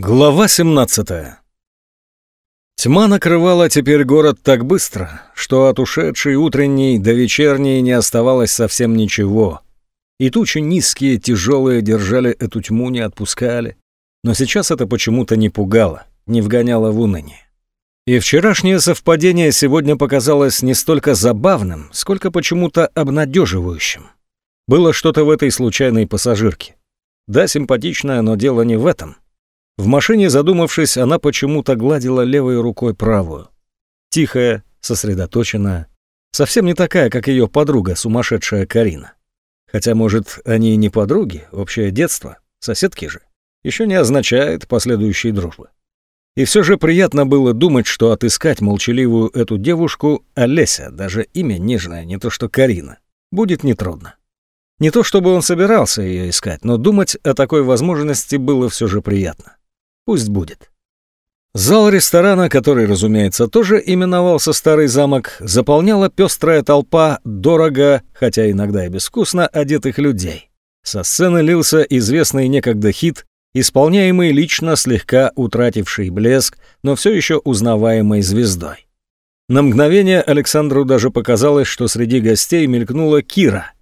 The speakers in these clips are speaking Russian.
Глава 17 Тьма накрывала теперь город так быстро, что от ушедшей утренней до вечерней не оставалось совсем ничего. И тучи низкие, тяжелые держали эту тьму, не отпускали. Но сейчас это почему-то не пугало, не вгоняло в уныние. И вчерашнее совпадение сегодня показалось не столько забавным, сколько почему-то обнадеживающим. Было что-то в этой случайной пассажирке. Да, симпатичная, но дело не в этом — в машине, задумавшись, она почему-то гладила левой рукой правую. Тихая, сосредоточенная. Совсем не такая, как ее подруга, сумасшедшая Карина. Хотя, может, они и не подруги, общее детство, соседки же. Еще не означает последующей дружбы. И все же приятно было думать, что отыскать молчаливую эту девушку, Олеся, даже имя нежное, не то что Карина, будет нетрудно. Не то чтобы он собирался ее искать, но думать о такой возможности было все же приятно. Пусть будет. Зал ресторана, который, разумеется, тоже именовался «Старый замок», заполняла пестрая толпа дорого, хотя иногда и безвкусно, одетых людей. Со сцены лился известный некогда хит, исполняемый лично слегка утративший блеск, но все еще узнаваемой звездой. На мгновение Александру даже показалось, что среди гостей мелькнула Кира.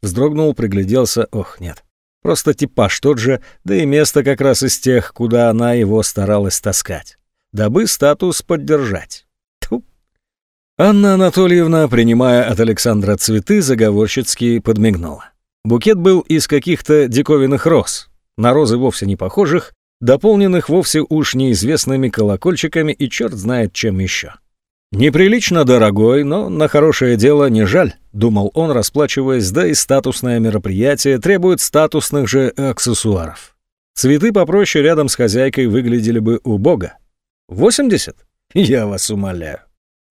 Вздрогнул, пригляделся, ох, нет. Просто типаж тот же, да и место как раз из тех, куда она его старалась таскать, дабы статус поддержать. Тьфу. Анна Анатольевна, принимая от Александра цветы, заговорщицки подмигнула. Букет был из каких-то диковинных роз, на розы вовсе не похожих, дополненных вовсе уж неизвестными колокольчиками и черт знает чем еще. «Неприлично дорогой, но на хорошее дело не жаль», — думал он, расплачиваясь, да и статусное мероприятие требует статусных же аксессуаров. Цветы попроще рядом с хозяйкой выглядели бы убого. «Восемьдесят? Я вас умоляю».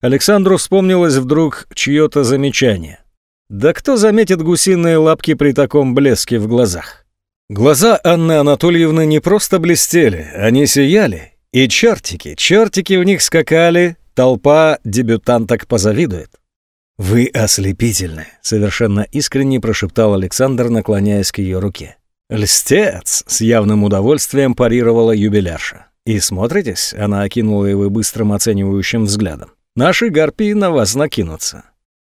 Александру вспомнилось вдруг чье-то замечание. «Да кто заметит гусиные лапки при таком блеске в глазах?» Глаза Анны Анатольевны не просто блестели, они сияли, и чертики, чертики в них скакали, Толпа дебютанток позавидует. «Вы ослепительны», — совершенно искренне прошептал Александр, наклоняясь к ее руке. «Льстец!» — с явным удовольствием парировала юбилярша. «И смотритесь?» — она окинула его быстрым оценивающим взглядом. «Наши гарпии на вас накинутся».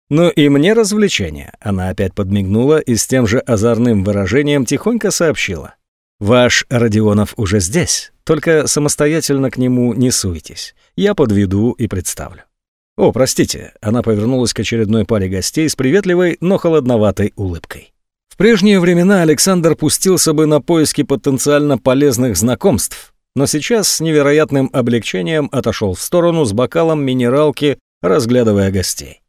«Ну и мне развлечение», — она опять подмигнула и с тем же озорным выражением тихонько сообщила. «Ваш Родионов уже здесь, только самостоятельно к нему не суйтесь. Я подведу и представлю». «О, простите», — она повернулась к очередной паре гостей с приветливой, но холодноватой улыбкой. В прежние времена Александр пустился бы на поиски потенциально полезных знакомств, но сейчас с невероятным облегчением отошел в сторону с бокалом минералки, разглядывая гостей.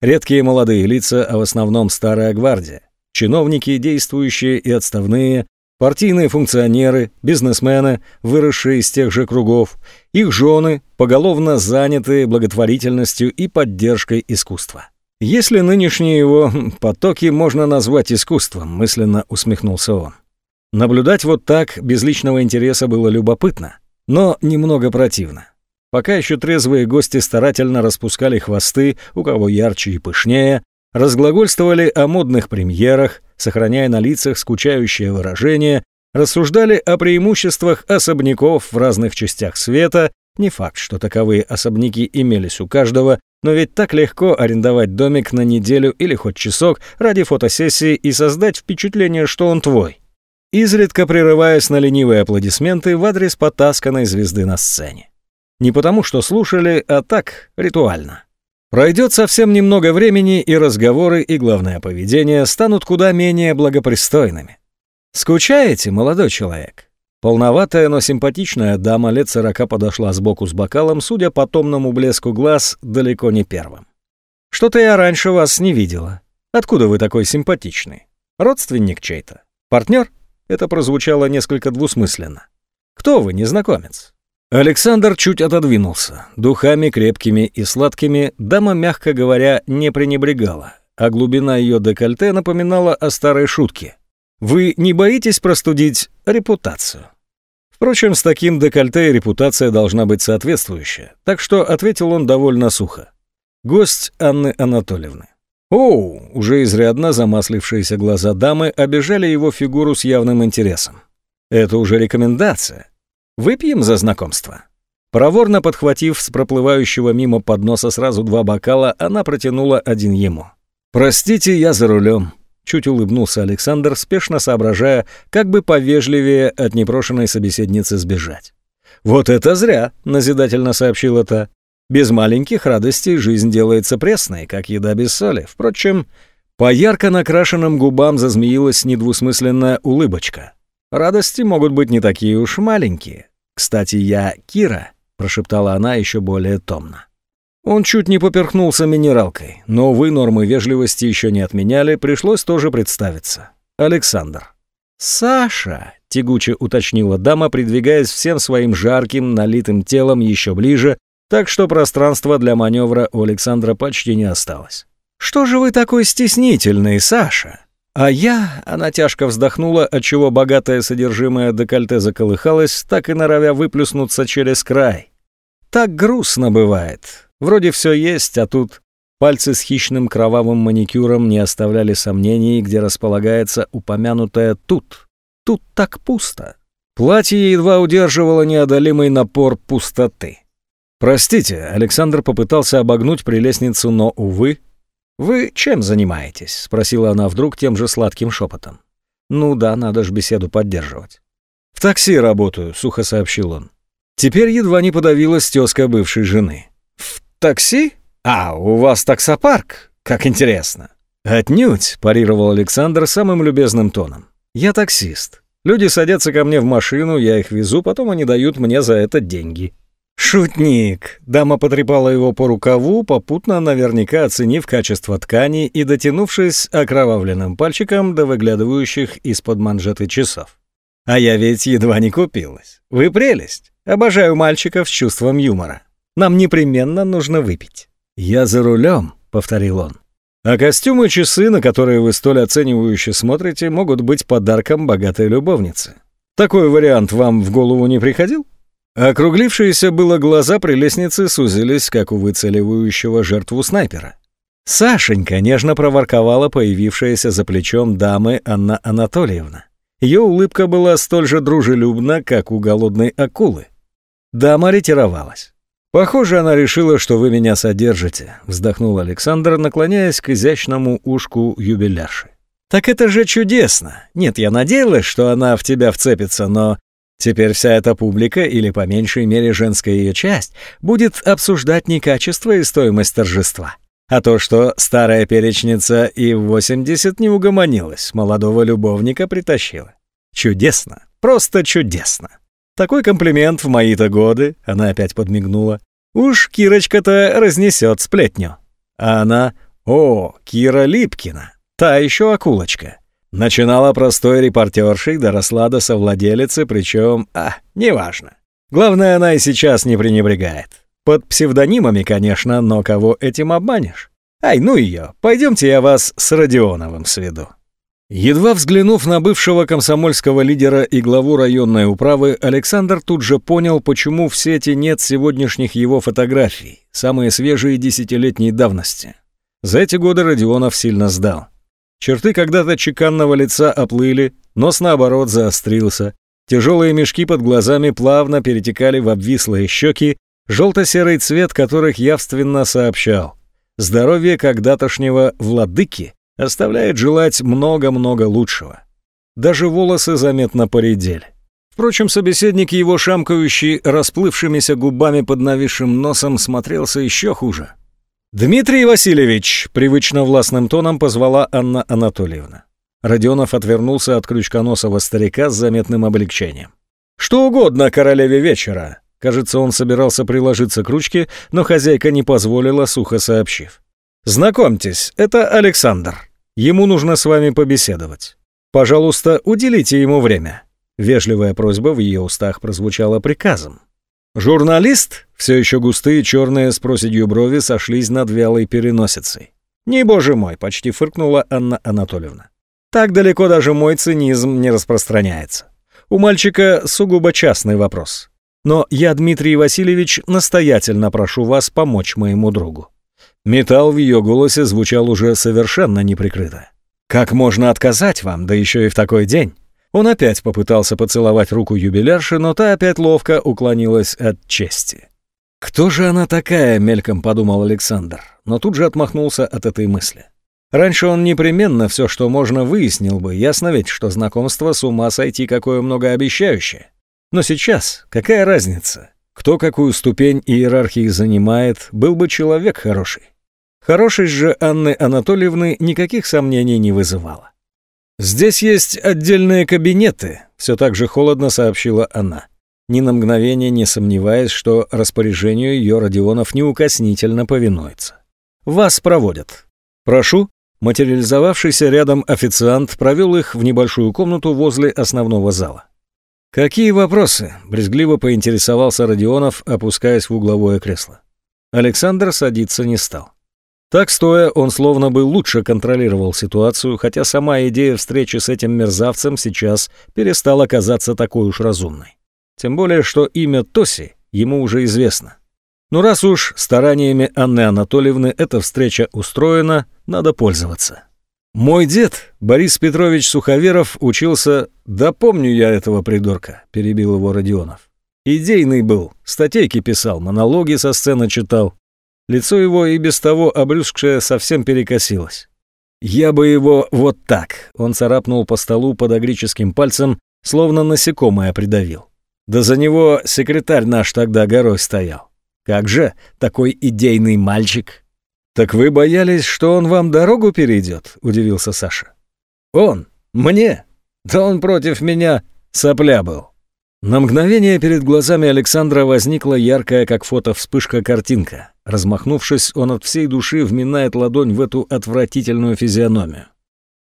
Редкие молодые лица, а в основном старая гвардия. Чиновники, действующие и отставные, партийные функционеры, бизнесмены, выросшие из тех же кругов, их жены, поголовно занятые благотворительностью и поддержкой искусства. Если нынешние его потоки можно назвать искусством, мысленно усмехнулся он. Наблюдать вот так, без личного интереса, было любопытно, но немного противно. Пока еще трезвые гости старательно распускали хвосты, у кого ярче и пышнее, разглагольствовали о модных премьерах, сохраняя на лицах скучающее выражение, рассуждали о преимуществах особняков в разных частях света, не факт, что таковые особняки имелись у каждого, но ведь так легко арендовать домик на неделю или хоть часок ради фотосессии и создать впечатление, что он твой. Изредка прерываясь на ленивые аплодисменты в адрес потасканной звезды на сцене. Не потому, что слушали, а так, ритуально. Пройдет совсем немного времени, и разговоры, и главное поведение станут куда менее благопристойными. «Скучаете, молодой человек?» Полноватая, но симпатичная дама лет сорока подошла сбоку с бокалом, судя по томному блеску глаз, далеко не первым. «Что-то я раньше вас не видела. Откуда вы такой симпатичный? Родственник чей-то? Партнер?» Это прозвучало несколько двусмысленно. «Кто вы, незнакомец?» Александр чуть отодвинулся. Духами крепкими и сладкими дама, мягко говоря, не пренебрегала, а глубина ее декольте напоминала о старой шутке. «Вы не боитесь простудить репутацию?» Впрочем, с таким декольте репутация должна быть соответствующая, так что ответил он довольно сухо. Гость Анны Анатольевны. Оу, уже изрядно замаслившиеся глаза дамы обижали его фигуру с явным интересом. Это уже рекомендация. Выпьем за знакомство?» Проворно подхватив с проплывающего мимо подноса сразу два бокала, она протянула один ему. «Простите, я за рулем», — чуть улыбнулся Александр, спешно соображая, как бы повежливее от непрошенной собеседницы сбежать. «Вот это зря», — назидательно сообщила та. «Без маленьких радостей жизнь делается пресной, как еда без соли. Впрочем, по ярко накрашенным губам зазмеилась недвусмысленная улыбочка. Радости могут быть не такие уж маленькие. Кстати, я Кира, прошептала она еще более томно. Он чуть не поперхнулся минералкой, но, увы, нормы вежливости еще не отменяли, пришлось тоже представиться. Александр. «Саша!» — тягуче уточнила дама, придвигаясь всем своим жарким, налитым телом еще ближе, так что пространства для маневра у Александра почти не осталось. «Что же вы такой стеснительный, Саша?» А я, она тяжко вздохнула, отчего богатое содержимое декольте заколыхалось, так и норовя выплюснуться через край. Так грустно бывает. Вроде все есть, а тут пальцы с хищным кровавым маникюром не оставляли сомнений, где располагается упомянутое «тут». Тут так пусто. Платье едва удерживало неодолимый напор пустоты. «Простите», — Александр попытался обогнуть прелестницу, но, увы, «Вы чем занимаетесь?» — спросила она вдруг тем же сладким шепотом. «Ну да, надо ж беседу поддерживать». «В такси работаю», — сухо сообщил он. Теперь едва не подавилась тезка бывшей жены. «В такси? А, у вас таксопарк? Как интересно». «Отнюдь», — парировал Александр самым любезным тоном. «Я таксист. Люди садятся ко мне в машину, я их везу, потом они дают мне за это деньги». «Шутник!» Дама потрепала его по рукаву, попутно наверняка оценив качество ткани и дотянувшись окровавленным пальчиком до выглядывающих из-под манжеты часов. «А я ведь едва не купилась. Вы прелесть. Обожаю мальчиков с чувством юмора. Нам непременно нужно выпить». «Я за рулем», — повторил он. «А костюмы и часы, на которые вы столь оценивающе смотрите, могут быть подарком богатой любовницы. Такой вариант вам в голову не приходил?» Округлившиеся было глаза при лестнице сузились, как у выцеливающего жертву снайпера. Сашенька нежно проворковала появившаяся за плечом дамы Анна Анатольевна. Ее улыбка была столь же дружелюбна, как у голодной акулы. Дама ретировалась. «Похоже, она решила, что вы меня содержите», — вздохнул Александр, наклоняясь к изящному ушку юбилярши. «Так это же чудесно! Нет, я надеялась, что она в тебя вцепится, но Теперь вся эта публика, или по меньшей мере женская ее часть, будет обсуждать не качество и стоимость торжества, а то, что старая перечница и в 80 не угомонилась, молодого любовника притащила. Чудесно, просто чудесно. Такой комплимент в мои-то годы, она опять подмигнула. Уж Кирочка-то разнесет сплетню. А она, о, Кира Липкина, та еще акулочка. Начинала простой репортершей, доросла до совладелицы, причем, а, неважно. Главное, она и сейчас не пренебрегает. Под псевдонимами, конечно, но кого этим обманешь? Ай, ну ее, пойдемте я вас с Родионовым сведу. Едва взглянув на бывшего комсомольского лидера и главу районной управы, Александр тут же понял, почему в сети нет сегодняшних его фотографий, самые свежие десятилетней давности. За эти годы Родионов сильно сдал. Черты когда-то чеканного лица оплыли, нос наоборот заострился. Тяжелые мешки под глазами плавно перетекали в обвислые щеки, желто-серый цвет которых явственно сообщал. Здоровье когда-тошнего владыки оставляет желать много-много лучшего. Даже волосы заметно поредели. Впрочем, собеседник его шамкающий, расплывшимися губами под нависшим носом, смотрелся еще хуже. «Дмитрий Васильевич!» — привычно властным тоном позвала Анна Анатольевна. Родионов отвернулся от крючконосого старика с заметным облегчением. «Что угодно королеве вечера!» Кажется, он собирался приложиться к ручке, но хозяйка не позволила, сухо сообщив. «Знакомьтесь, это Александр. Ему нужно с вами побеседовать. Пожалуйста, уделите ему время». Вежливая просьба в ее устах прозвучала приказом. Журналист, все еще густые черные с проседью брови, сошлись над вялой переносицей. «Не, боже мой!» — почти фыркнула Анна Анатольевна. «Так далеко даже мой цинизм не распространяется. У мальчика сугубо частный вопрос. Но я, Дмитрий Васильевич, настоятельно прошу вас помочь моему другу». Металл в ее голосе звучал уже совершенно неприкрыто. «Как можно отказать вам, да еще и в такой день? Он опять попытался поцеловать руку юбилярши, но та опять ловко уклонилась от чести. «Кто же она такая?» — мельком подумал Александр, но тут же отмахнулся от этой мысли. Раньше он непременно все, что можно, выяснил бы, ясно ведь, что знакомство с ума сойти какое многообещающее. Но сейчас какая разница? Кто какую ступень иерархии занимает, был бы человек хороший. Хорошесть же Анны Анатольевны никаких сомнений не вызывала. «Здесь есть отдельные кабинеты», — все так же холодно сообщила она, ни на мгновение не сомневаясь, что распоряжению ее Родионов неукоснительно повинуется. «Вас проводят. Прошу». Материализовавшийся рядом официант провел их в небольшую комнату возле основного зала. «Какие вопросы?» — брезгливо поинтересовался Родионов, опускаясь в угловое кресло. Александр садиться не стал. Так стоя, он словно бы лучше контролировал ситуацию, хотя сама идея встречи с этим мерзавцем сейчас перестала казаться такой уж разумной. Тем более, что имя Тоси ему уже известно. Но раз уж стараниями Анны Анатольевны эта встреча устроена, надо пользоваться. «Мой дед, Борис Петрович Суховеров, учился... Да помню я этого придурка», — перебил его Родионов. «Идейный был, статейки писал, монологи со сцены читал. Лицо его и без того обрюзгшее совсем перекосилось. «Я бы его вот так!» Он царапнул по столу подогрическим пальцем, словно насекомое придавил. Да за него секретарь наш тогда горой стоял. Как же, такой идейный мальчик. «Так вы боялись, что он вам дорогу перейдет?» — удивился Саша. «Он? Мне? Да он против меня сопля был». На мгновение перед глазами Александра возникла яркая, как фото, вспышка картинка. Размахнувшись, он от всей души вминает ладонь в эту отвратительную физиономию.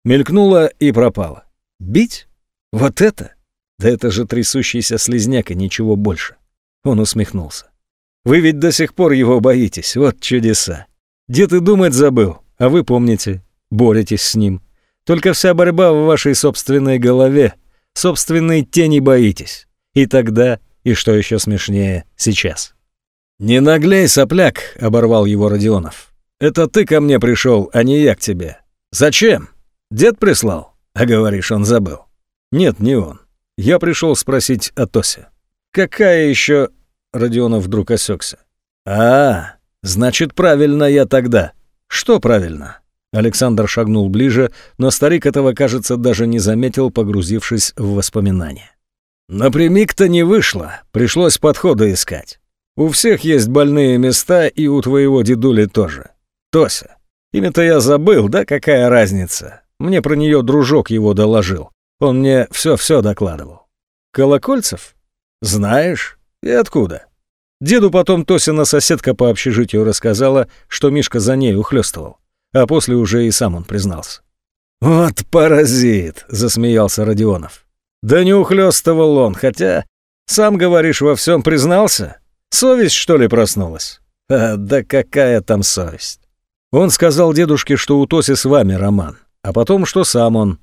Мелькнула и пропала. «Бить? Вот это? Да это же трясущийся слизняк и ничего больше». Он усмехнулся. «Вы ведь до сих пор его боитесь, вот чудеса. Дед и думать забыл, а вы помните, боретесь с ним. Только вся борьба в вашей собственной голове, собственной тени боитесь. И тогда, и что еще смешнее, сейчас. «Не наглей, сопляк!» — оборвал его Родионов. «Это ты ко мне пришел, а не я к тебе. Зачем? Дед прислал?» А говоришь, он забыл. «Нет, не он. Я пришел спросить о Тосе». «Какая еще...» — Родионов вдруг осекся. «А, значит, правильно я тогда». «Что правильно?» Александр шагнул ближе, но старик этого, кажется, даже не заметил, погрузившись в воспоминания. Напрямик-то не вышло, пришлось подходы искать. У всех есть больные места, и у твоего дедули тоже. Тося. Имя-то я забыл, да какая разница? Мне про нее дружок его доложил. Он мне все-все докладывал. Колокольцев? Знаешь? И откуда? Деду потом Тосина соседка по общежитию рассказала, что Мишка за ней ухлёстывал. А после уже и сам он признался. «Вот паразит!» — засмеялся Родионов. Да не ухлёстывал он, хотя, сам говоришь, во всем признался. Совесть, что ли, проснулась? А, да какая там совесть? Он сказал дедушке, что у Тоси с вами роман, а потом, что сам он.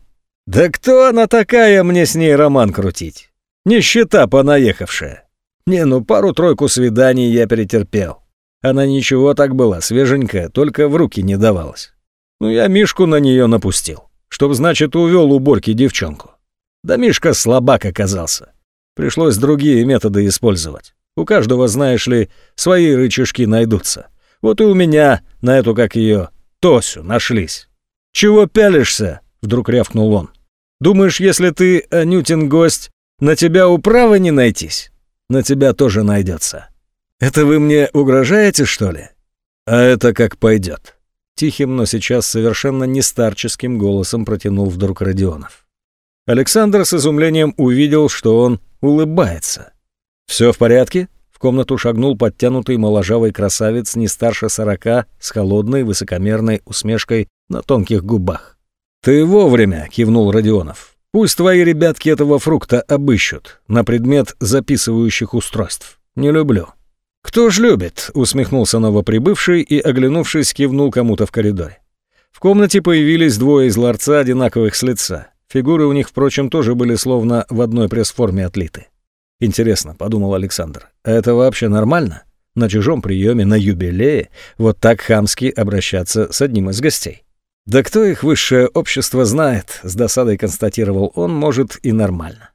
Да кто она такая мне с ней роман крутить? Нищета понаехавшая. Не, ну пару-тройку свиданий я перетерпел. Она ничего так была, свеженькая, только в руки не давалась. Ну я Мишку на нее напустил, чтоб, значит, увел уборки девчонку. Да Мишка слабак оказался. Пришлось другие методы использовать. У каждого, знаешь ли, свои рычажки найдутся. Вот и у меня на эту, как ее, Тосю нашлись. «Чего пялишься?» — вдруг рявкнул он. «Думаешь, если ты, Анютин гость, на тебя управы не найтись? На тебя тоже найдется. Это вы мне угрожаете, что ли? А это как пойдет». Тихим, но сейчас совершенно не старческим голосом протянул вдруг Родионов. Александр с изумлением увидел, что он улыбается. «Все в порядке?» В комнату шагнул подтянутый моложавый красавец не старше сорока с холодной высокомерной усмешкой на тонких губах. «Ты вовремя!» — кивнул Родионов. «Пусть твои ребятки этого фрукта обыщут на предмет записывающих устройств. Не люблю». «Кто ж любит?» — усмехнулся новоприбывший и, оглянувшись, кивнул кому-то в коридоре. В комнате появились двое из ларца, одинаковых с лица. Фигуры у них, впрочем, тоже были словно в одной пресс-форме отлиты. «Интересно», — подумал Александр, — «а это вообще нормально? На чужом приеме, на юбилее, вот так хамски обращаться с одним из гостей?» Да кто их высшее общество знает, с досадой констатировал он, может и нормально.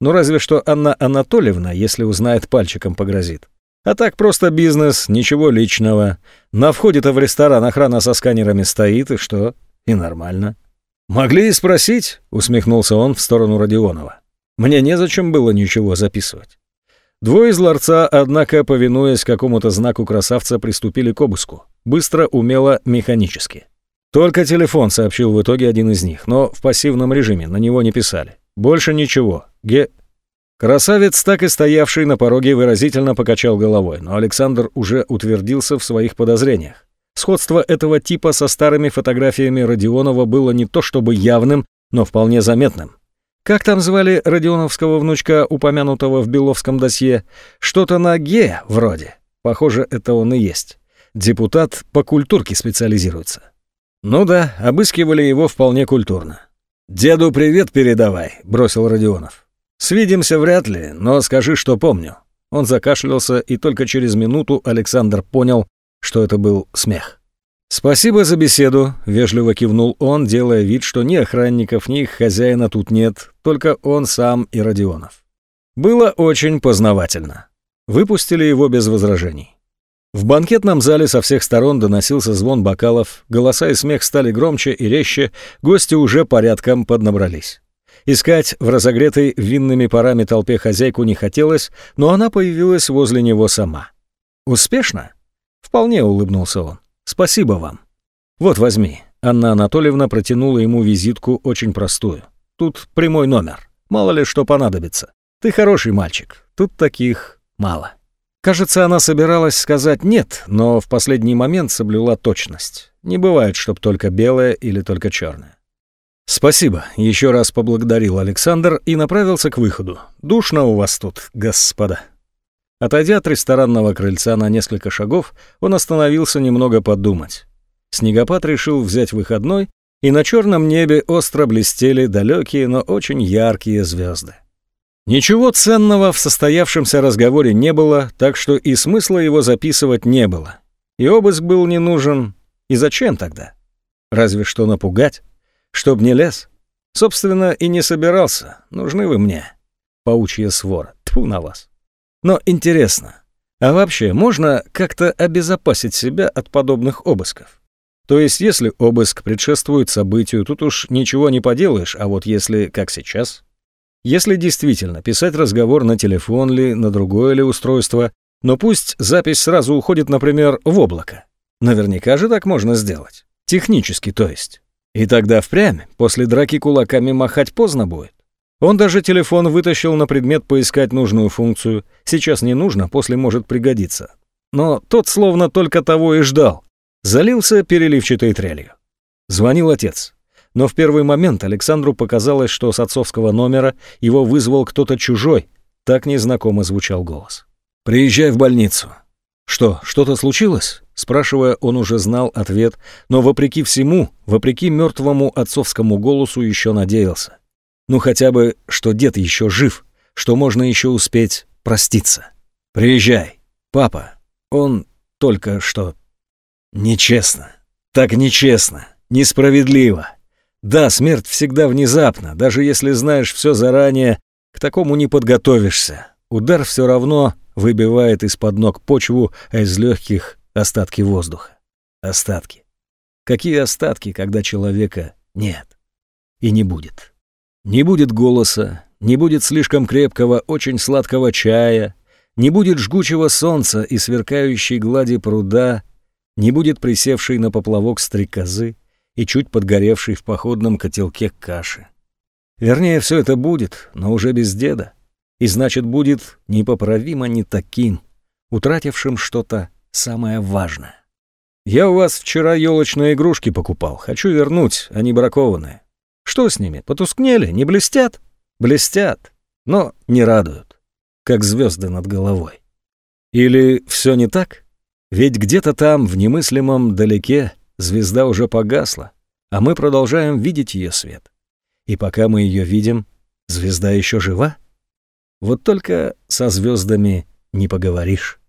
Ну разве что Анна Анатольевна, если узнает, пальчиком погрозит. А так просто бизнес, ничего личного. На входе-то в ресторан охрана со сканерами стоит, и что? И нормально. «Могли и спросить», — усмехнулся он в сторону Родионова. «Мне незачем было ничего записывать». Двое из ларца, однако, повинуясь какому-то знаку красавца, приступили к обыску. Быстро, умело, механически. «Только телефон», — сообщил в итоге один из них, но в пассивном режиме, на него не писали. «Больше ничего. Ге...» Красавец, так и стоявший на пороге, выразительно покачал головой, но Александр уже утвердился в своих подозрениях. Сходство этого типа со старыми фотографиями Родионова было не то чтобы явным, но вполне заметным. Как там звали Родионовского внучка, упомянутого в Беловском досье? Что-то на «Ге» вроде. Похоже, это он и есть. Депутат по культурке специализируется. Ну да, обыскивали его вполне культурно. «Деду привет передавай», — бросил Родионов. «Свидимся вряд ли, но скажи, что помню». Он закашлялся, и только через минуту Александр понял, что это был смех. «Спасибо за беседу», — вежливо кивнул он, делая вид, что ни охранников, ни их хозяина тут нет, только он сам и Родионов. Было очень познавательно. Выпустили его без возражений. В банкетном зале со всех сторон доносился звон бокалов, голоса и смех стали громче и резче, гости уже порядком поднабрались. Искать в разогретой винными парами толпе хозяйку не хотелось, но она появилась возле него сама. «Успешно?» «Вполне», — улыбнулся он. «Спасибо вам». «Вот, возьми». Анна Анатольевна протянула ему визитку очень простую. «Тут прямой номер. Мало ли что понадобится. Ты хороший мальчик. Тут таких мало». Кажется, она собиралась сказать «нет», но в последний момент соблюла точность. Не бывает, чтоб только белое или только черное. «Спасибо», — еще раз поблагодарил Александр и направился к выходу. «Душно у вас тут, господа». Отойдя от ресторанного крыльца на несколько шагов, он остановился немного подумать. Снегопад решил взять выходной, и на черном небе остро блестели далекие, но очень яркие звезды. Ничего ценного в состоявшемся разговоре не было, так что и смысла его записывать не было. И обыск был не нужен. И зачем тогда? Разве что напугать? Чтоб не лез. Собственно, и не собирался. Нужны вы мне. Паучья свора. Тьфу на вас. Но интересно, а вообще можно как-то обезопасить себя от подобных обысков? То есть, если обыск предшествует событию, тут уж ничего не поделаешь, а вот если, как сейчас, если действительно писать разговор на телефон ли, на другое ли устройство, но пусть запись сразу уходит, например, в облако. Наверняка же так можно сделать. Технически, то есть. И тогда впрямь, после драки кулаками махать поздно будет. Он даже телефон вытащил на предмет поискать нужную функцию. Сейчас не нужно, после может пригодиться. Но тот словно только того и ждал. Залился переливчатой трелью. Звонил отец. Но в первый момент Александру показалось, что с отцовского номера его вызвал кто-то чужой. Так незнакомо звучал голос. «Приезжай в больницу». «Что, что-то случилось?» Спрашивая, он уже знал ответ, но вопреки всему, вопреки мертвому отцовскому голосу еще надеялся. Ну хотя бы, что дед еще жив, что можно еще успеть проститься. «Приезжай, папа, он только что...» «Нечестно, так нечестно, несправедливо. Да, смерть всегда внезапна, даже если знаешь все заранее, к такому не подготовишься. Удар все равно выбивает из-под ног почву, а из легких остатки воздуха. Остатки. Какие остатки, когда человека нет? И не будет. Не будет голоса, не будет слишком крепкого, очень сладкого чая, не будет жгучего солнца и сверкающей глади пруда, не будет присевшей на поплавок стрекозы и чуть подгоревшей в походном котелке каши. Вернее, все это будет, но уже без деда. И значит, будет непоправимо не таким, утратившим что-то самое важное. Я у вас вчера елочные игрушки покупал, хочу вернуть, они бракованные. Что с ними, потускнели, не блестят? Блестят, но не радуют, как звезды над головой. Или все не так? Ведь где-то там, в немыслимом далеке, звезда уже погасла, а мы продолжаем видеть ее свет. И пока мы ее видим, звезда еще жива? Вот только со звездами не поговоришь.